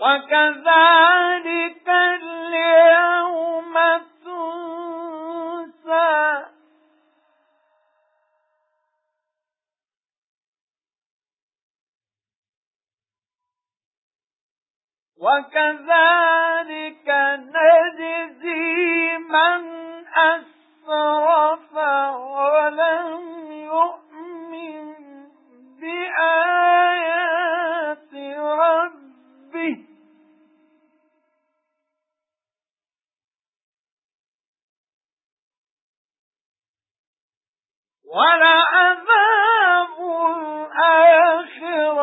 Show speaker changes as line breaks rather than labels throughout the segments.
وَكَذَلِكَ الْيَوْمَ تُنسَى. وَكَذَلِكَ نَجْزِي مَنْ أَسْرَفَ وَلَعَذَابُ الْآخِرَةِ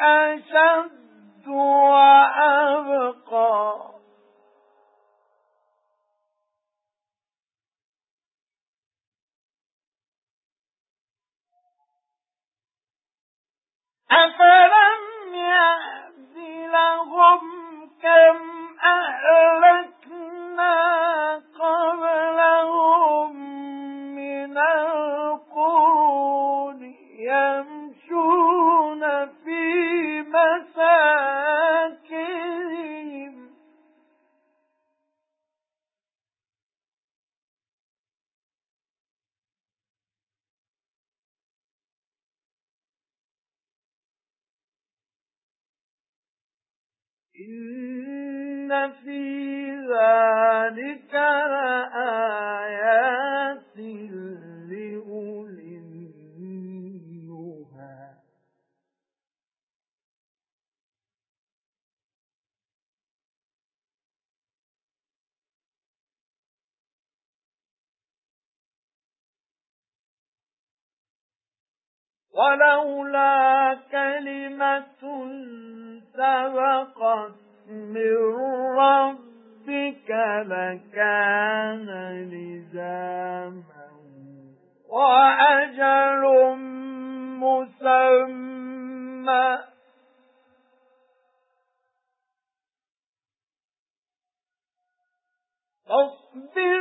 أَشَدُّ وَأَبْقَى. أَفَلَمْ يَهْدِ لَهُمْ إِنَّ فِي ذَلِكَ لَآيَاتٍ لِأُولِي النُّهَى ولولا سبقت من ربك لكان لزاما وأجل مسمى. فاصبر